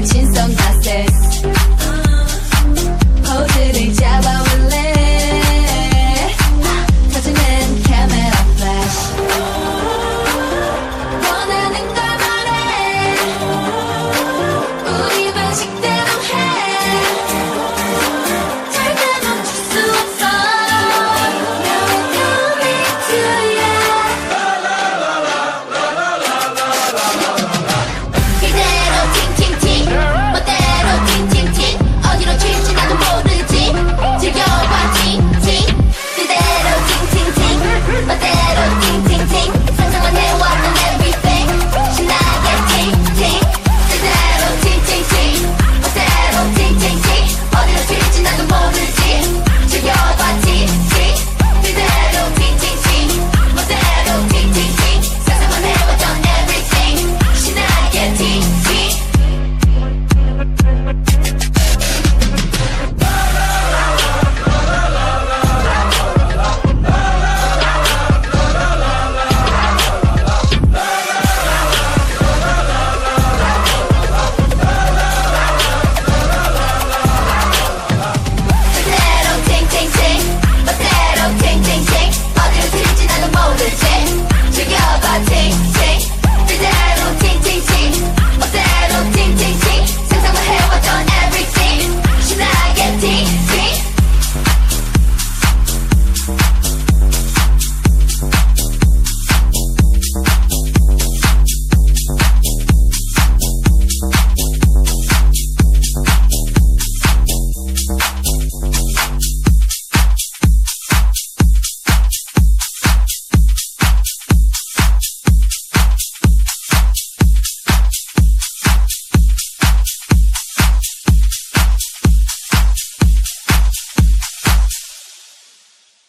걸친 선글라스